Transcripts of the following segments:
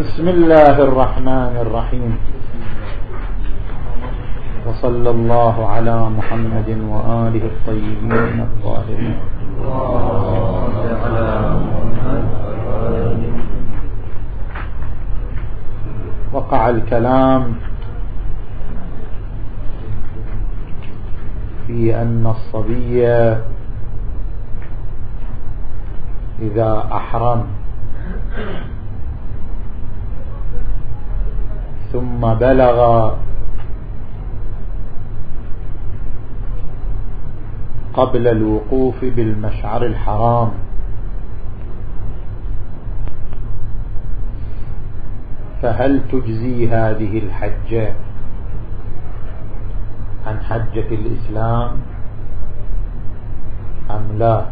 بسم الله الرحمن الرحيم. وصلى الله على محمد وآله الطيبين الطاهرين. وقع الكلام في أن الصبي إذا أحرم. ثم بلغ. قبل الوقوف بالمشعر الحرام. فهل تجزي هذه الحجة عن حجة الإسلام؟ أم لا؟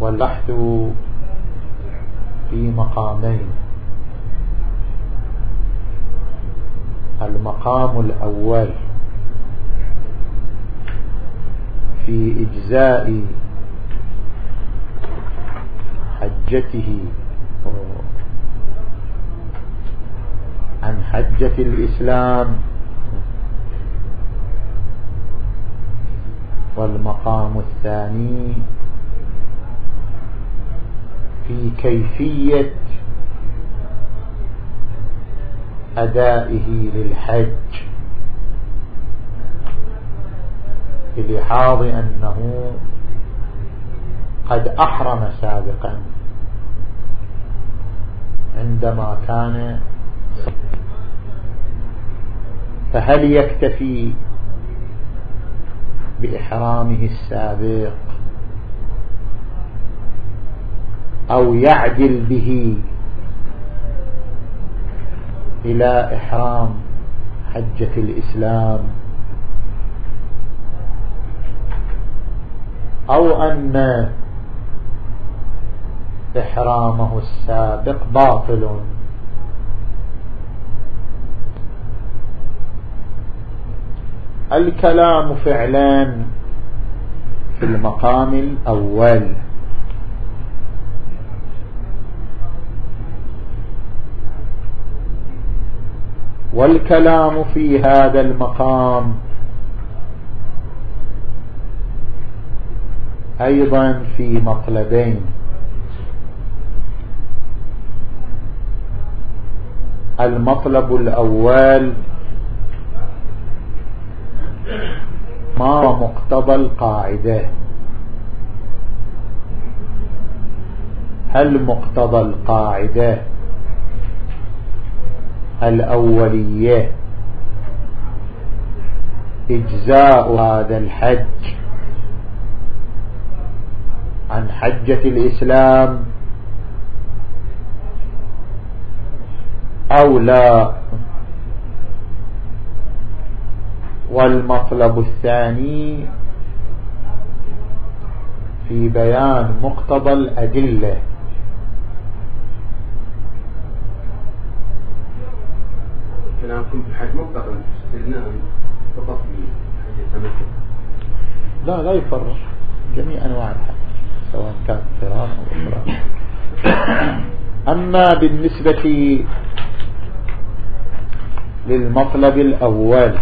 والبحث في مقامين. المقام الأول في إجزاء حجته. عن حجة الإسلام. والمقام الثاني في كيفية أدائه للحج. بلحاظ أنه قد أحرم سابقا. عندما كان فهل يكتفي بإحرامه السابق أو يعدل به إلى إحرام حجة الإسلام. أو أن إحرامه السابق باطل. الكلام فعلا في المقام الأول. والكلام في هذا المقام. أيضا في مطلبين المطلب الأول ما مقتضى القاعدة. هل مقتضى القاعدة؟ الأولية. إجزاء هذا الحج عن حجة الإسلام أو لا. والمطلب الثاني في بيان مقتضى الأدلة كلامكم في الحج مقتضى استثناء فقط في حج التمتع لا لا يفرق. جميع أنواع الحج سواء كان قران أو إفراد أما بالنسبة للمطلب الأول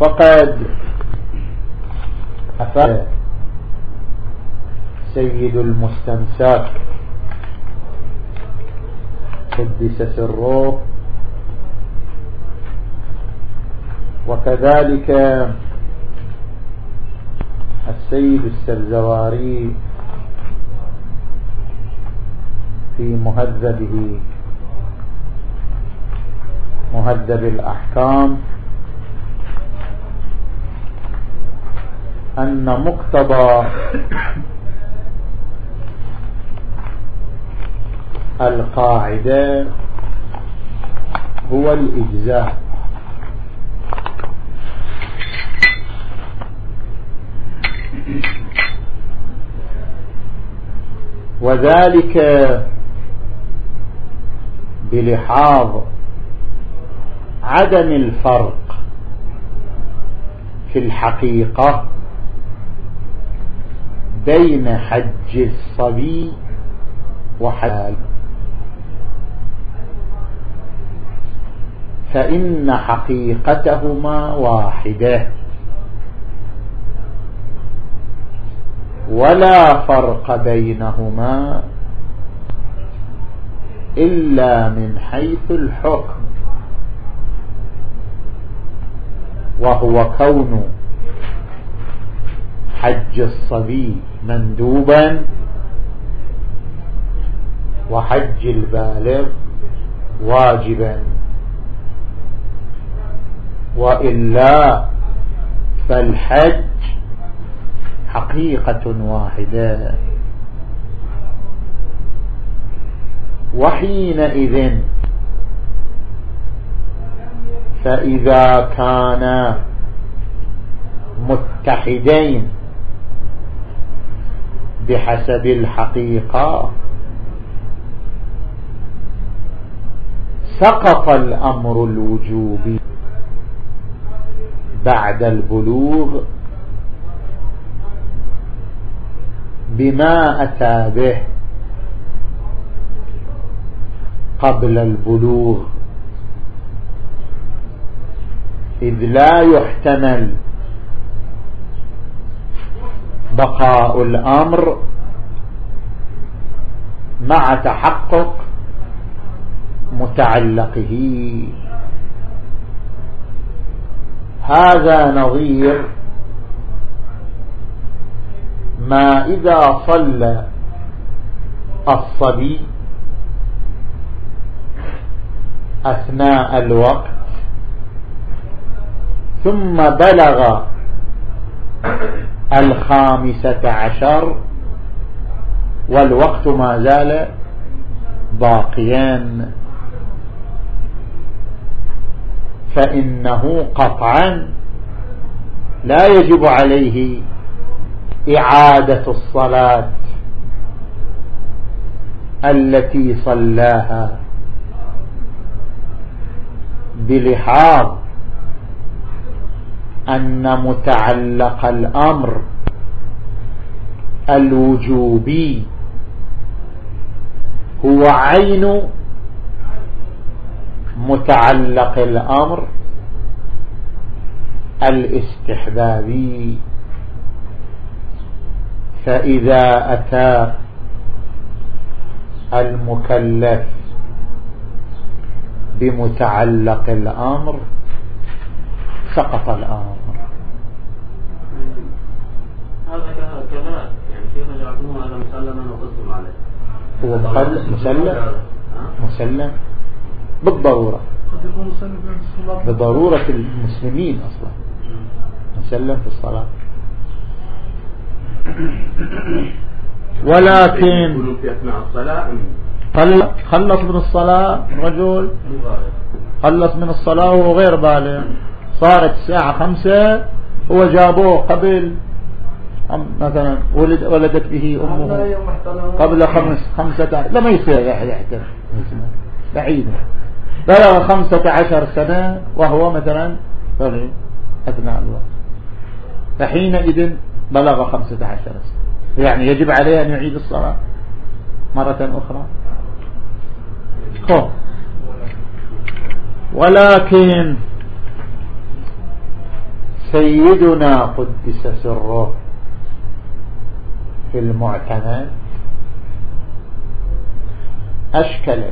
فقد أفاد سيد المستمساك قدس سره وكذلك السيد السرزواري في مهذبه مهذب الأحكام أن مقتضى القاعدة هو الإجزاء. وذلك بلحاظ عدم الفرق في الحقيقة بين حج الصبي وحلال فإن حقيقتهما واحدة. ولا فرق بينهما إلا من حيث الحكم. وهو كون حج الصبي مندوبا وحج البالغ واجبا. وإلا فالحج حقيقة واحدة. وحينئذ فإذا كانا متحدين بحسب الحقيقة سقط الأمر الوجوبي بعد البلوغ. بما أتى به قبل البلوغ. إذ لا يحتمل بقاء الأمر مع تحقق متعلقه. هذا نظير ما إذا صلى الصبي أثناء الوقت ثم بلغ الخامسة عشر والوقت ما زال باقيا. فإنه قطعا لا يجب عليه إعادة الصلاة التي صلاها بلحاظ أن متعلق الأمر الوجوبي هو عين متعلق الأمر الاستحبابي. فإذا أتى المكلف بمتعلق الأمر سقط الأمر. هذا كذلك يعني كيف جعلتموه هذا مسلما وقصتم عليه؟ هو مسلم. مسلم. بالضرورة. بضرورة المسلمين أصلا. مسلم في الصلاة. ولكن خلص من الصلاة رجل. خلص من الصلاة وهو غير بالغ. صارت الساعة خمسة هو جابوه قبل مثلا ولد ولدت به أمه قبل خمس خمسة لا ما يصير يحترم بعيد. بلغ خمسة عشر سنة وهو مثلا أثناء الوقت. فحينئذ بلغ خمسة عشر سنة. يعني يجب عليه أن يعيد الصلاة مرة أخرى. ولكن سيدنا قدس سره في المعتمد أشكل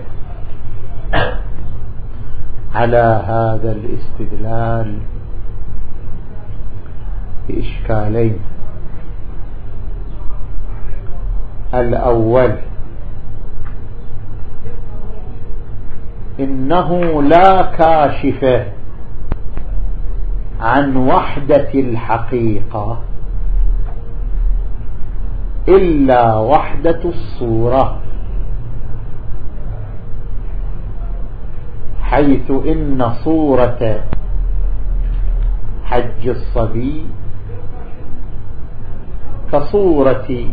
على هذا الاستدلال بإشكالين. الأول. إنه لا كاشف عن وحدة الحقيقة إلا وحدة الصورة حيث إن صورة حج الصبي كصورة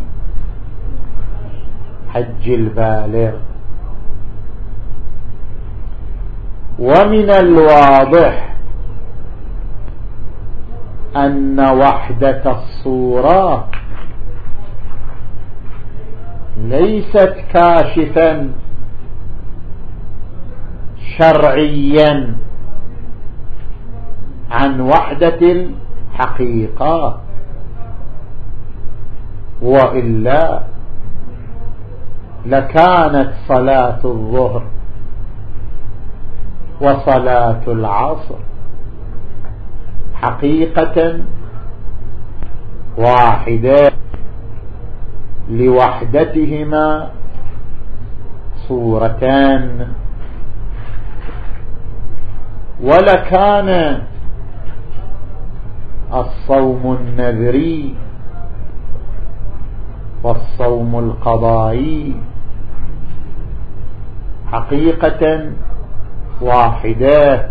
حج البالغ. ومن الواضح أن وحدة الصورة ليست كاشفا شرعيا عن وحدة الحقيقة وإلا لكانت صلاة الظهر وصلاة العصر حقيقة واحدة لوحدتهما صورتان. ولكان الصوم النذري والصوم القضائي حقيقة واحدة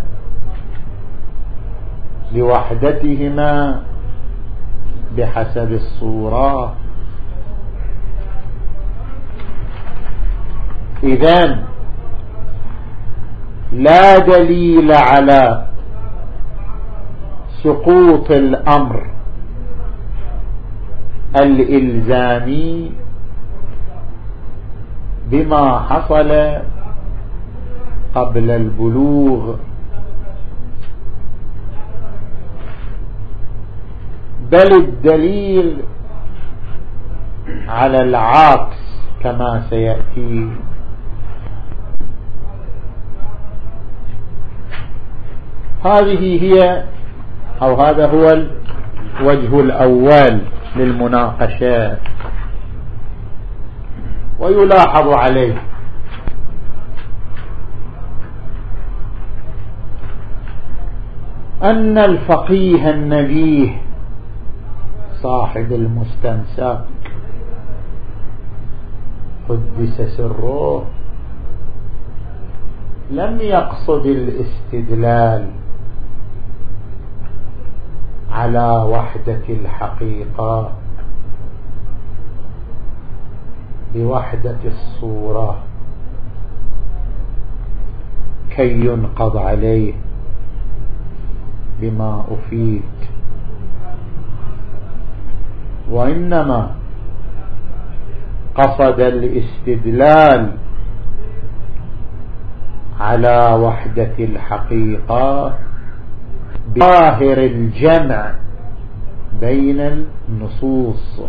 لوحدتهما بحسب الصورة. إذن لا دليل على سقوط الأمر الإلزامي بما حصل قبل البلوغ. بل الدليل على العكس كما سيأتي. هذه هي أو هذا هو الوجه الأول للمناقشات. ويلاحظ عليه. أن الفقيه النبيه صاحب المستمسك. قدس سره. لم يقصد الاستدلال على وحدة الحقيقة بوحدة الصورة. كي ينقض عليه. بما أفيد. وإنما قصد الاستدلال على وحدة الحقيقة بظاهر الجمع بين النصوص.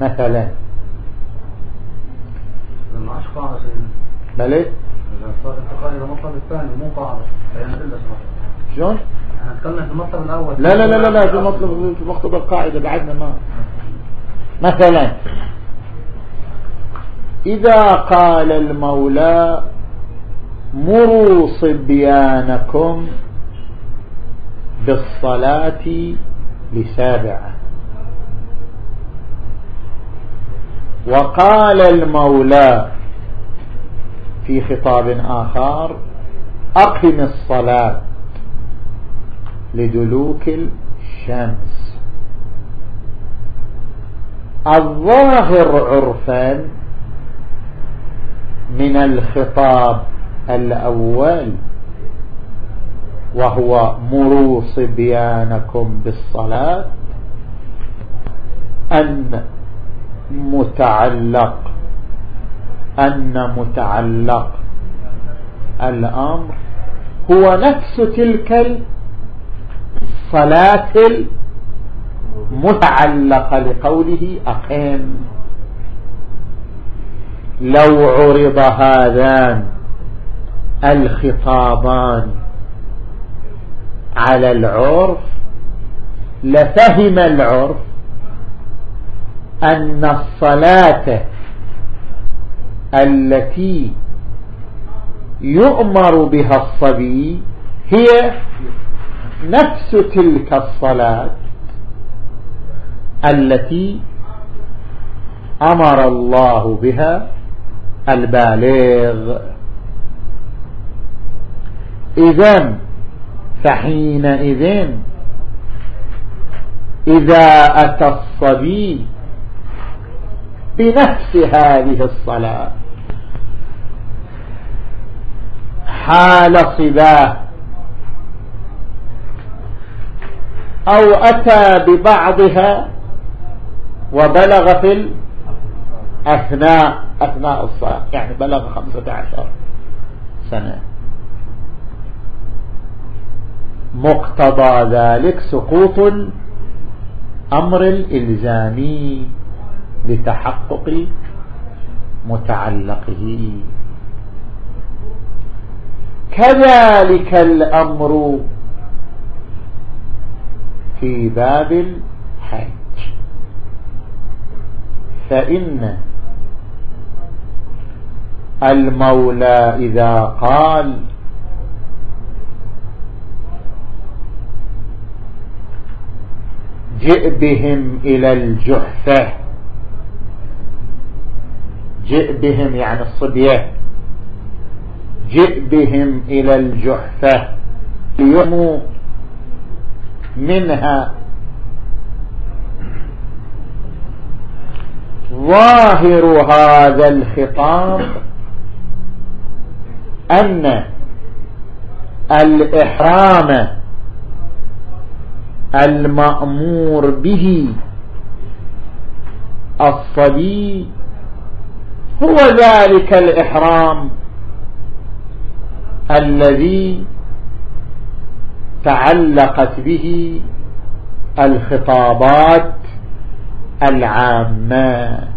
مثلا. قاعدة بلى المطلب الثاني مو قاعدة شلون؟ تكلمنا في المطلب الأول. لا لا لا لا لا في مطلب في مقتضى القاعدة بعدنا ما. مثلا إذا قال المولى مروا صبيانكم بالصلاة لسابعة. وقال المولى في خطاب آخر أقم الصلاة لدلوك الشمس. الظاهر عرفا من الخطاب الأول وهو مروا صبيانكم بالصلاة أن متعلق أن متعلق الأمر هو نفس تلك الصلاة المتعلقة لقوله أقيم لو عرض هذان الخطابان على العرف لفهم العرف أن الصلاة التي يؤمر بها الصبي هي نفس تلك الصلاة التي أمر الله بها البالغ. إذن فحينئذ إذا أتى الصبي بنفس هذه الصلاة. حال صباه أو أتى ببعضها وبلغ في أثناء أثناء الصلاة. يعني بلغ خمسة عشر سنة. مقتضى ذلك سقوط الأمر الإلزامي. لتحقق متعلقه. كذلك الأمر في باب الحج. فإن المولى إذا قال جئ بهم إلى الجحفة جئ بهم يعني الصبية جئ بهم إلى الجحفة ليموا منها. ظاهر هذا الخطاب أن الإحرام المأمور به الصبي هو ذلك الإحرام الذي تعلقت به الخطابات العامة.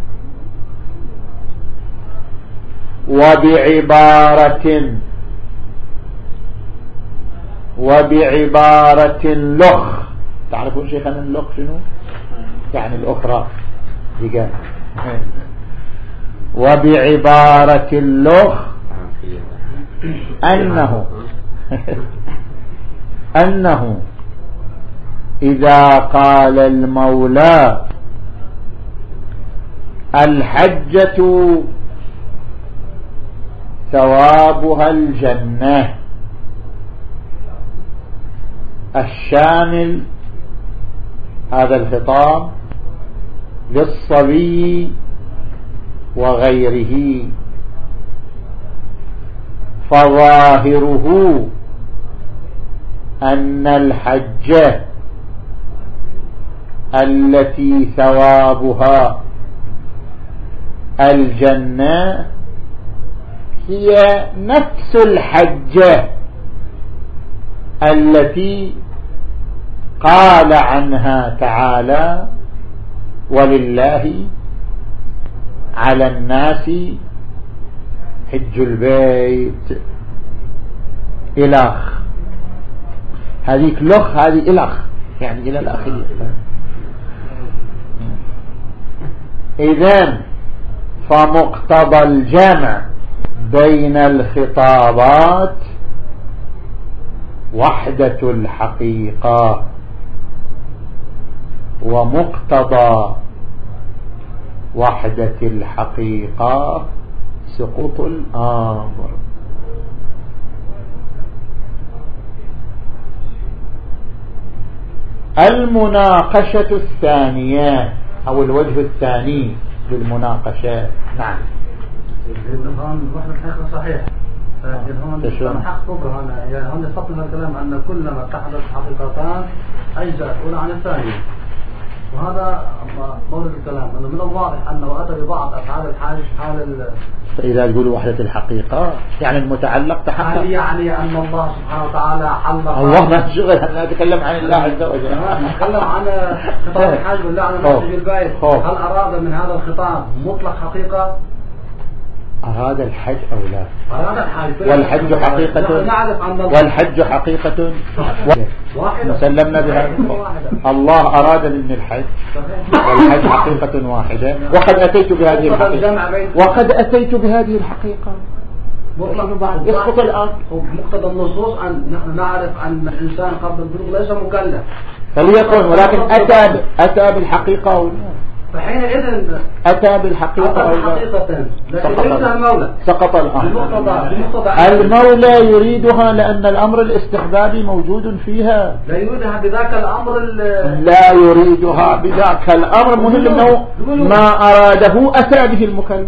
وبعبارة وبعبارة لخ. تعرفون شيخنا اللخ شنو؟ يعني الأخرى. دقاء وبعبارة اللخ أنه. أنه. إذا قال المولى الحجة ثوابها الجنة. الشامل هذا الخطاب للصبي وغيره. فظاهره أن الحجة التي ثوابها الجنة هي نفس الحجة التي قال عنها تعالى ولله على الناس حج البيت. إلخ. هذيك لخ هذه إلخ. يعني إلى الأخير إذن فمقتضى الجمع بين الخطابات وحدة الحقيقة ومقتضى وحدة الحقيقة سقوط الأمر المناقشة الثانية أو الوجه الثاني للمناقشة. نعم. صحيح. هون حق كبرى هنا يعني هون يستطيع الكلام أن كلما اتحدت حقيقتان أجزاء الأولى عن الثانية. وهذا مورد الكلام أنه من الواضح أنه أتى ببعض أفعال الحاج حال فإذا تقول وحدة الحقيقة يعني المتعلق تحقق هل يعني أن الله سبحانه وتعالى حل الله ما شغل أنا أتكلم عن الله عز وجل. نتكلم عن خطاب الحاج والله عن المسجد البيت هل أراد من هذا الخطاب مطلق حقيقة؟ أراد الحج أو لا؟ أراد الحج. والحج حقيقة والحج حقيقة واحدة. سلمنا بهذا الله أراد من الحج. والحج حقيقة واحدة. وقد أتيت بهذه الحقيقة. وقد أتيت بهذه الحقيقة. يسقط الآن مقتضى النصوص أن نحن نعرف أن الإنسان قبل البلوغ ليس مكلف. فليكن ولكن أتى أتى بالحقيقة أو لا؟ فحينئذ أتى بالحقيقة أو لا؟ حقيقة لكن ليس المولى. سقط بمقتضى المولى يريدها لأن الأمر الاستحبابي موجود فيها. لا يريدها بذاك الأمر ال- لا يريدها بذاك الأمر. مهم أنه ما أراده أتى به المكلف.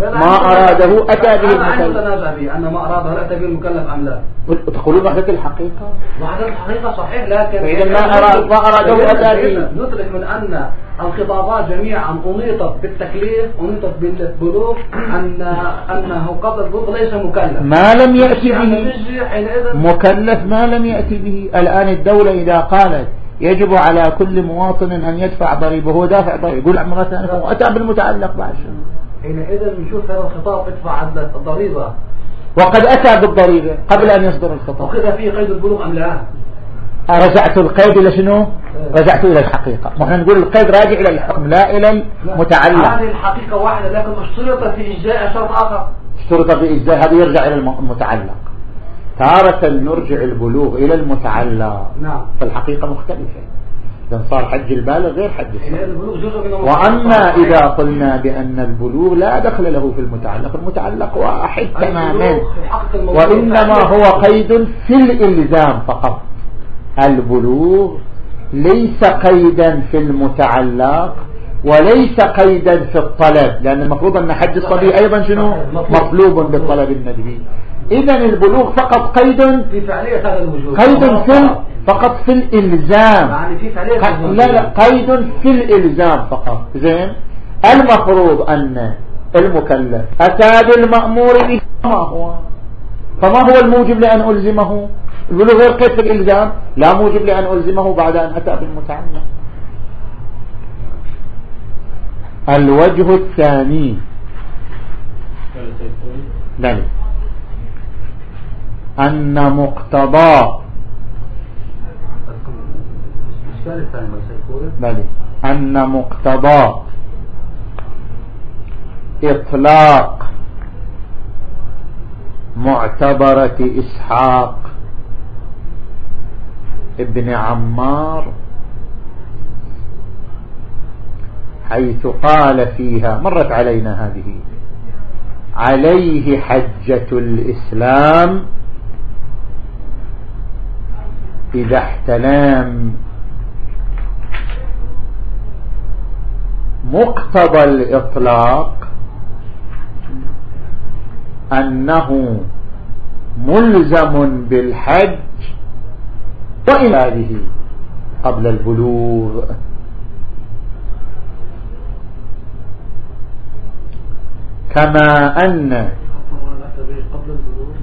ما أراده أتى به المكلف. به أن ما أراده أتى به المكلف أم لا؟ تقولون وحدة الحقيقة؟ وحدة الحقيقة صحيح لكن فإذا ما أراد ما أراده أتى به. ندرك من أن الخطابات جميعا أنيطت بالتكليف أنيطت بالبلوغ أن أنه قبل البلوغ ليس مكلف. ما لم يأتي به. مكلف ما لم يأتي به. الآن الدولة إذا قالت يجب على كل مواطن أن يدفع ضريبه هو دافع ضريبه يقول مرة ثانية أتى بالمتعلق بعد حينئذ نشوف هذا الخطاب ادفع الضريبة. وقد أتى بالضريبة قبل أن يصدر الخطاب. وكذا فيه قيد البلوغ أم لا؟ رجعت القيد إلى شنو؟ إيه. رجعت إلى الحقيقة. نحن نقول القيد راجع إلى الحكم لا إلى المتعلق. هذه الحقيقة واحدة لكن اشترط في إجزاء شرط آخر. اشترط في إجزاء هذا يرجع إلى المتعلق. تارة نرجع البلوغ إلى المتعلق. نعم. فالحقيقة مختلفة. إذا صار حج البالغ غير حج الصغير وأما إذا قلنا بأن البلوغ لا دخل له في المتعلق المتعلق وأحد تماما. وإنما هو قيد في الإلزام فقط. البلوغ ليس قيدا في المتعلق وليس قيدا في الطلب لأن المفروض أن حج الصبي أيضا شنو؟ مطلوب بالطلب الندبي إذا البلوغ فقط قيد في فعلية هذا الوجود. قيد في فقط في الإلزام. يعني في لا لا قيد في الإلزام فقط. زين؟ المفروض أن المكلف أتى بالمأمور به. ما هو؟ فما هو الموجب لأن ألزمه؟ البلوغ غير قيد في الإلزام؟ لا موجب لأن ألزمه بعد أن أتى بالمتعلق الوجه الثاني. بل أن مقتضى بل أن مقتضى إطلاق معتبرة إسحاق ابن عمار حيث قال فيها مرت علينا هذه عليه حجة الإسلام إذا احتلام مقتضى الإطلاق أنه ملزم بالحج وإن هذه قبل البلوغ. كما أن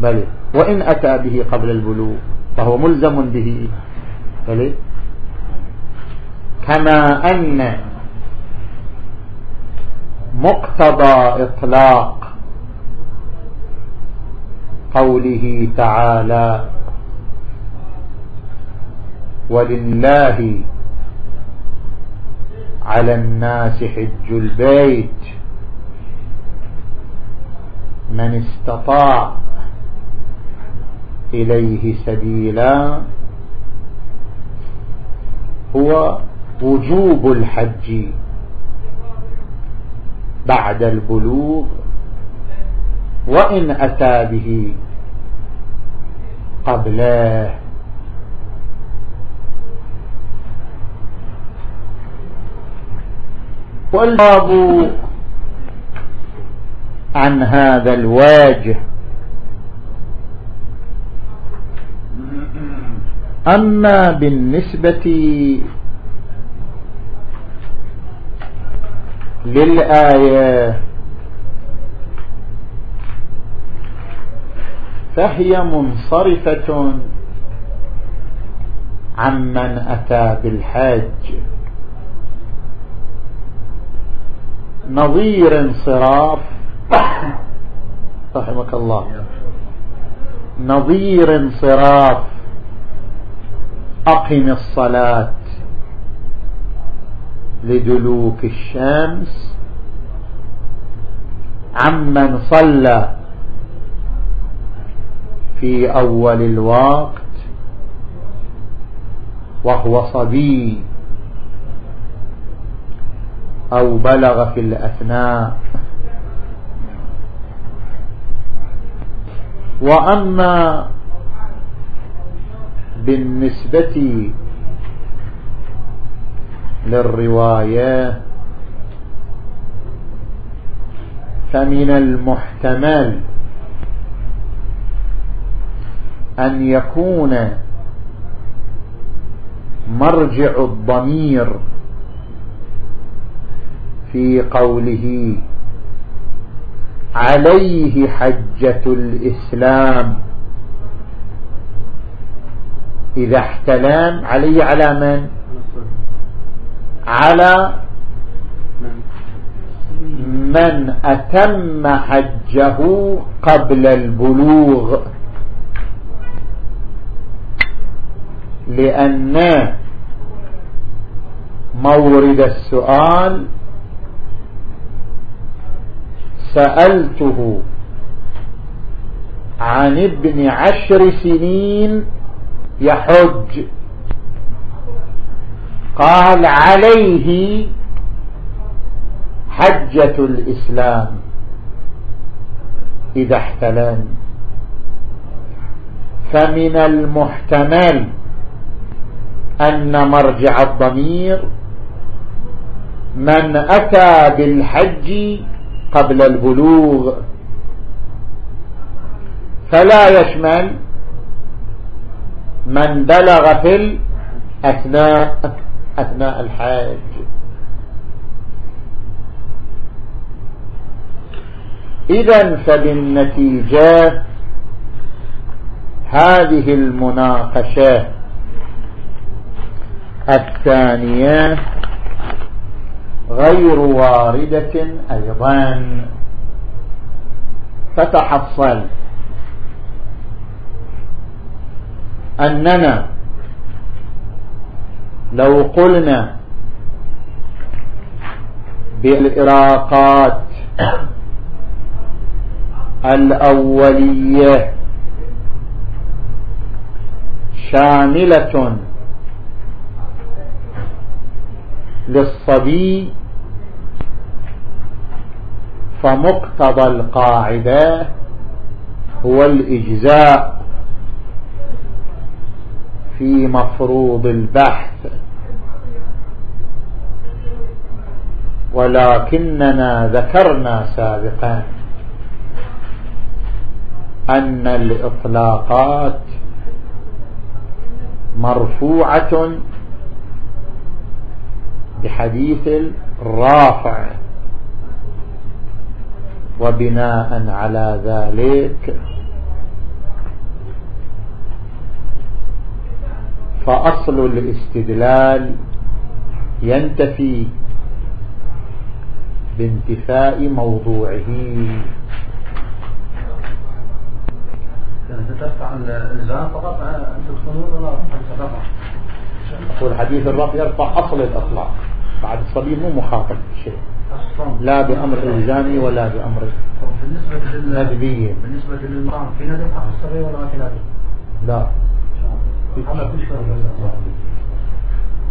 بل وإن أتى به قبل البلوغ فهو ملزم به. بل كما أن مقتضى إطلاق قوله تعالى ولله على الناس حج البيت من استطاع إليه سبيلا هو وجوب الحج بعد البلوغ وإن أتى به قبله. والباب عن هذا الواجه أما بالنسبة للآية. فهي منصرفة عمن أتى بالحج. نظير انصراف. رحمك الله. نظير انصراف. أقم الصلاة. لدلوك الشمس عمن صلى في أول الوقت وهو صبي أو بلغ في الأثناء. وأما بالنسبة للرواية. فمن المحتمل أن يكون مرجع الضمير في قوله عليه حجة الإسلام. إذا احتلام عليه على من؟ على من أتم حجه قبل البلوغ. لأن مورد السؤال سألته عن ابن عشر سنين يحج. قال عليه حجة الإسلام إذا احتلان. فمن المحتمل أن مرجع الضمير من أتى بالحج قبل البلوغ. فلا يشمل من بلغ في أثناء أثناء الحج إذا فبالنتيجة هذه المناقشة الثانية غير واردة أيضا. فتحصل أننا لو قلنا بالإراقات الأولية شاملة للصبي فمقتضى القاعدة هو الإجزاء في مفروض البحث. ولكننا ذكرنا سابقا أن الإطلاقات مرفوعة بحديث الرافع وبناء على ذلك فأصل الاستدلال ينتفي بانتفاء موضوعه. ترفع الإلزام فقط تدخلون ولا أقول حديث الرفع يرفع أصل الإطلاق. بعد الصبي مو مخاطب بشيء لا بأمر إلزامي ولا بأمر ندبي بالنسبة للمرأة في ندب حق الصغير ولا في ندب لا.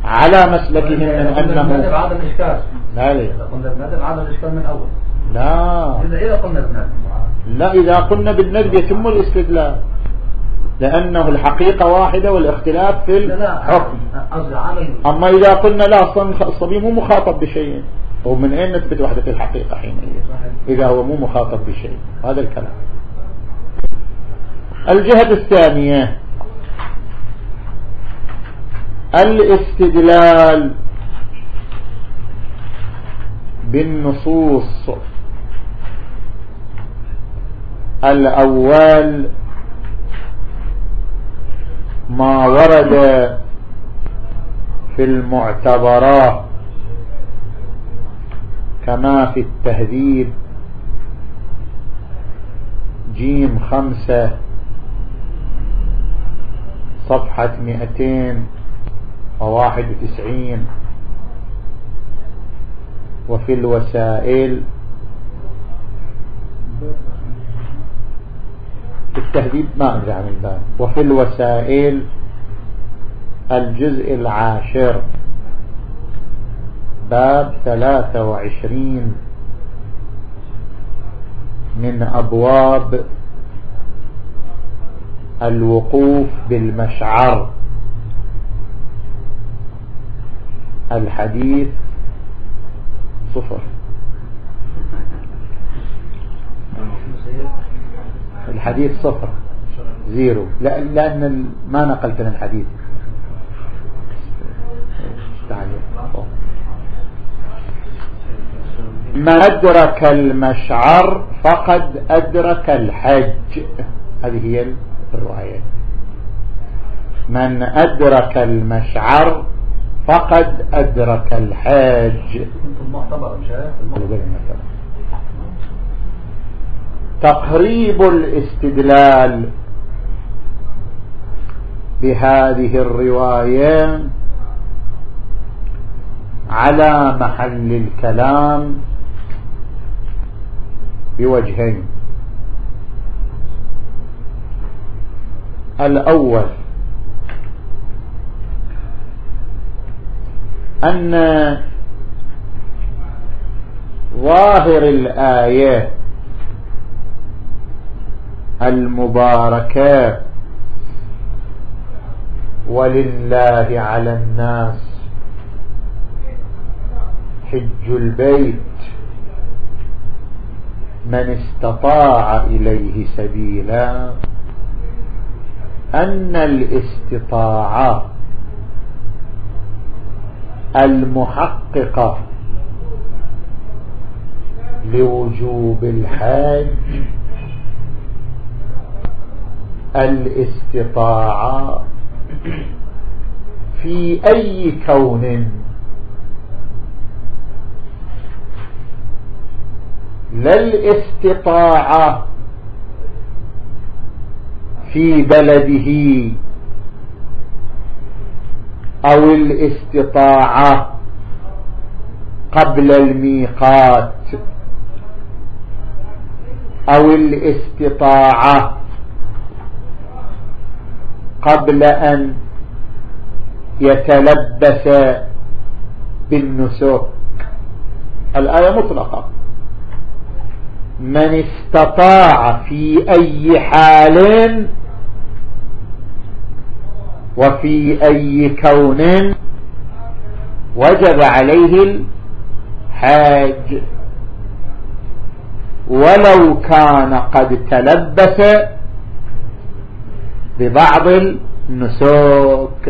على مسلكهم من أنه هذا الإشكال. لا ليه قلنا بندب هذا الإشكال من أول. لا. إذا إذا قلنا بندب لا إذا قلنا بالندب يتم الاستدلال. لأنه الحقيقة واحدة والاختلاف في الحكم. أما إذا قلنا لا الصبي مو مخاطب بشيء. ومن أين نثبت وحدة الحقيقة حينئذ؟ إذا هو مو مخاطب بشيء. هذا الكلام. الجهة الثانية. الاستدلال. بالنصوص. الأول ما ورد في المعتبرات كما في التهذيب. جيم خمسة صفحة مئتين وواحد وتسعين. وفي الوسائل. التهذيب ما أدري عن الباب. وفي الوسائل الجزء العاشر. باب ثلاثة وعشرين. من أبواب الوقوف بالمشعر. الحديث صفر. الحديث صفر. زيرو. لأن ما نقلت الحديث. من أدرك المشعر فقد أدرك الحج. هذه هي الرواية. من أدرك المشعر فقد أدرك الحج تقريب الاستدلال بهذه الرواية على محل الكلام بوجهين. الأول أن ظاهر الآية المباركة ولله على الناس حج البيت من استطاع إليه سبيلا أن الاستطاعة المحققة لوجوب الحج الاستطاعة في أي كون. لا الاستطاعة في بلده أو الاستطاعة قبل الميقات. أو الاستطاعة قبل أن يتلبس بالنسك. الآية مطلقة. من استطاع في أي حال وفي أي كون وجب عليه الحاج. ولو كان قد تلبس ببعض النسوك.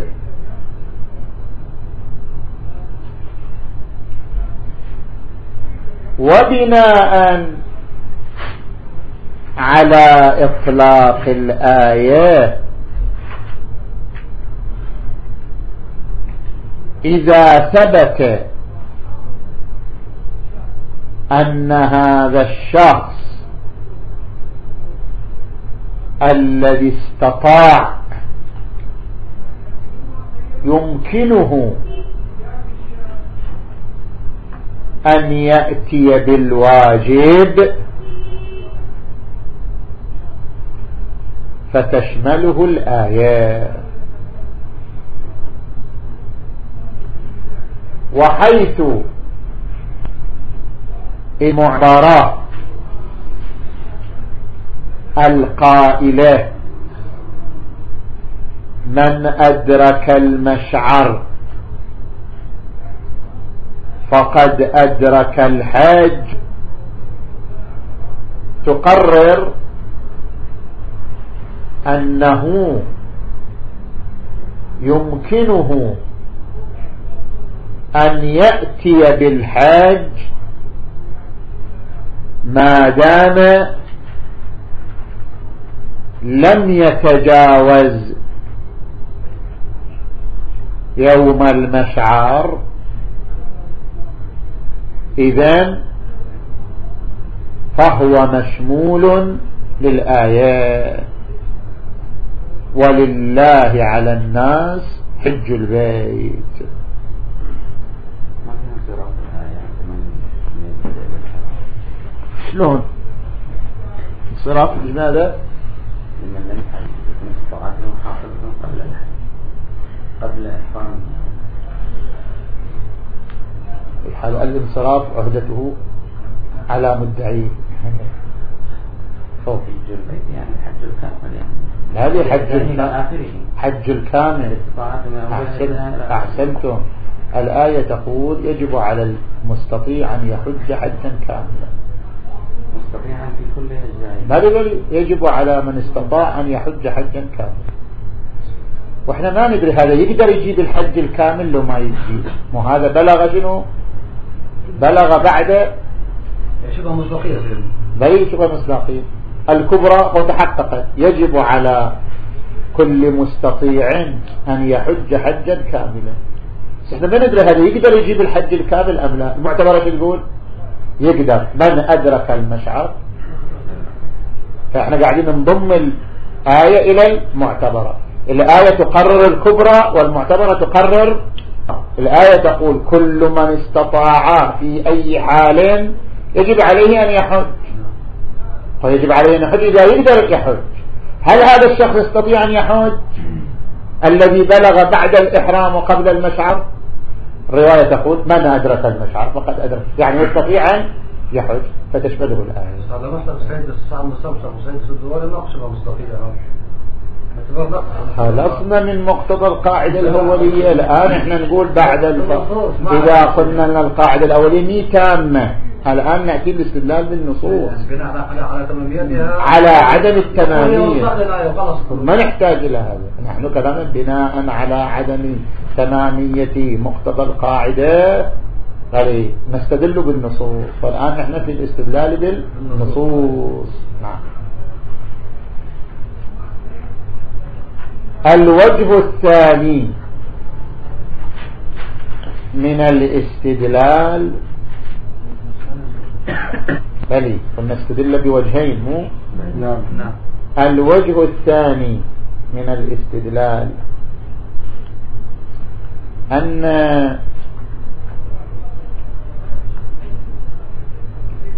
وبناء على إطلاق الآية إذا ثبت أن هذا الشخص الذي استطاع يمكنه أن يأتي بالواجب فتشمله الآيات وحيث المعبرات القائلة من أدرك المشعر فقد أدرك الحج تقرر أنه يمكنه أن يأتي بالحاج ما دام لم يتجاوز يوم المشعر. إذن فهو مشمول للآيات. ولله على الناس حج البيت. شلون؟ انصراف لماذا؟ لمن لم يكن استطاعته حاصلة قبل قبل إحرام. الحال الانصراف عهدته على مدعيه. حج البيت يعني حج الكامل يعني. هذه حج الكامل. حج الكامل. أحسنتم. الآية تقول يجب على المستطيع أن يحج حجا كاملا. ما يقول يجب على من استطاع أن يحج حجا كاملا. وإحنا ما ندري هذا يقدر يجيب الحج الكامل لو ما يجيب مو هذا بلغ شنو؟ بلغ بعد. شبه مصداقية بل شبه مصداقية. الكبرى وتحققت يجب على كل مستطيع أن يحج حجا كاملا. إحنا ما ندري هذا يقدر يجيب الحج الكامل أم لا. المعتبرة تقول؟ يقدر. من أدرك المشعر؟ فإحنا قاعدين نضم الآية إلى المعتبرة. الآية تقرر الكبرى والمعتبرة تقرر الآية تقول كل من استطاع في أي حال يجب عليه أن يحج. فيجب عليه أن يحج إذا يقدر يحج. هل هذا الشخص يستطيع أن يحج؟ الذي بلغ بعد الإحرام وقبل المشعر؟ الرواية تقول من أدرك المشعر؟ فقد أدرك. يعني يستطيع أن يحج فتشبهه الآية الدول خلصنا من مقتضى القاعدة الأولية. الآن إحنا نقول بعد الفصل إذا قلنا أن القاعدة الأولية مي تامة. الآن نأتي الاستدلال بالنصوص. على عدم التمامية. ما نحتاج إلى هذا. نحن كلامنا بناء على عدم تمامية مقتضى القاعدة. يعني نستدل بالنصوص. فالآن نحن في الاستدلال بالنصوص. نعم. الوجه الثاني من الاستدلال. بلي قلنا استدل بوجهين مو؟ نعم. نعم. الوجه الثاني من الاستدلال أن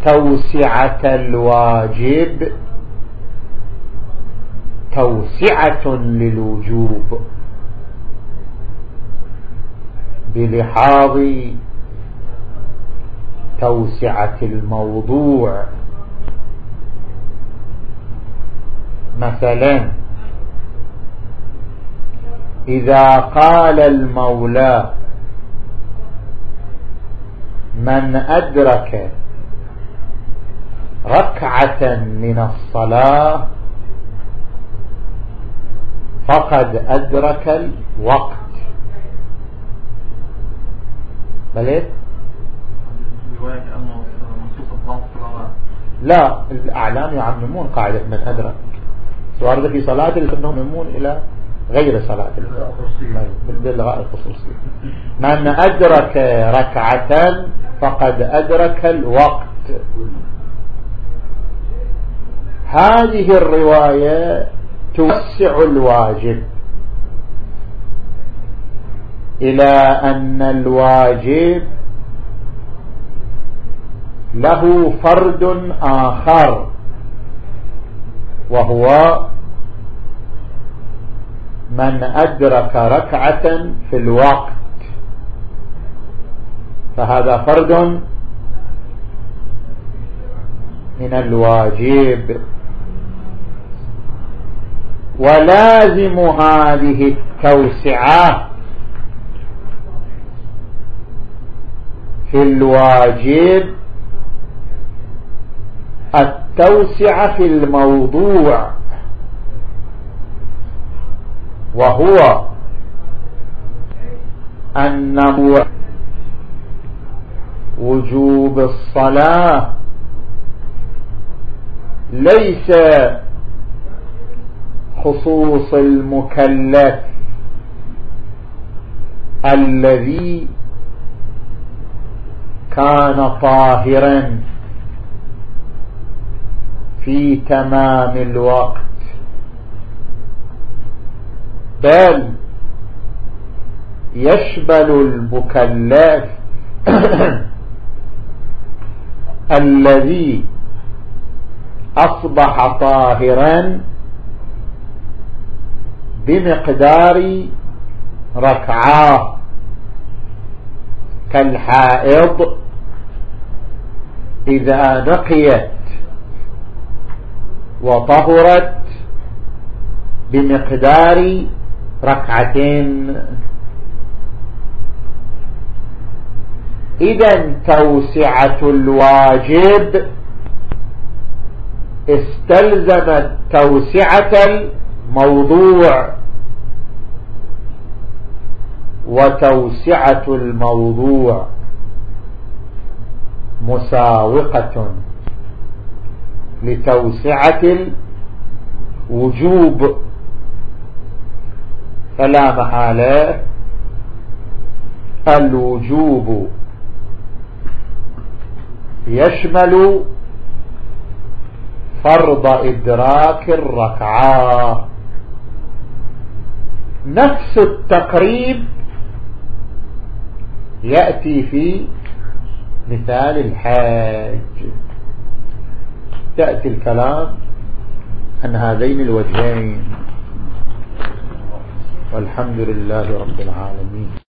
توسعة الواجب توسعة للوجوب. بلحاظ توسعة الموضوع. مثلا إذا قال المولى من أدرك ركعة من الصلاة فقد أدرك الوقت. بليت؟ لا الأعلام يعممون قاعدة من أدرك. سواء في صلاة لكنهم يمون إلى غير صلاة. باللغاء الخصوصي من أدرك ركعة فقد أدرك الوقت. هذه الرواية توسع الواجب إلى أن الواجب له فرد آخر وهو من أدرك ركعة في الوقت. فهذا فرد من الواجب. ولازم هذه التوسعة في الواجب التوسعة في الموضوع وهو أنه وجوب الصلاة ليس خصوص المكلف الذي كان طاهرا في تمام الوقت. بل يشمل المكلف الذي أصبح طاهرا بمقدار ركعة كالحائض إذا نقيت وطهرت بمقدار ركعتين. إذا توسعة الواجب استلزمت توسعة الموضوع وتوسعة الموضوع مساوقة لتوسعة الوجوب. فلا محالة. الوجوب يشمل فرض إدراك الركعة. نفس التقريب يأتي في مثال الحاج. يأتي الكلام عن هذين الوجهين. والحمد لله رب العالمين.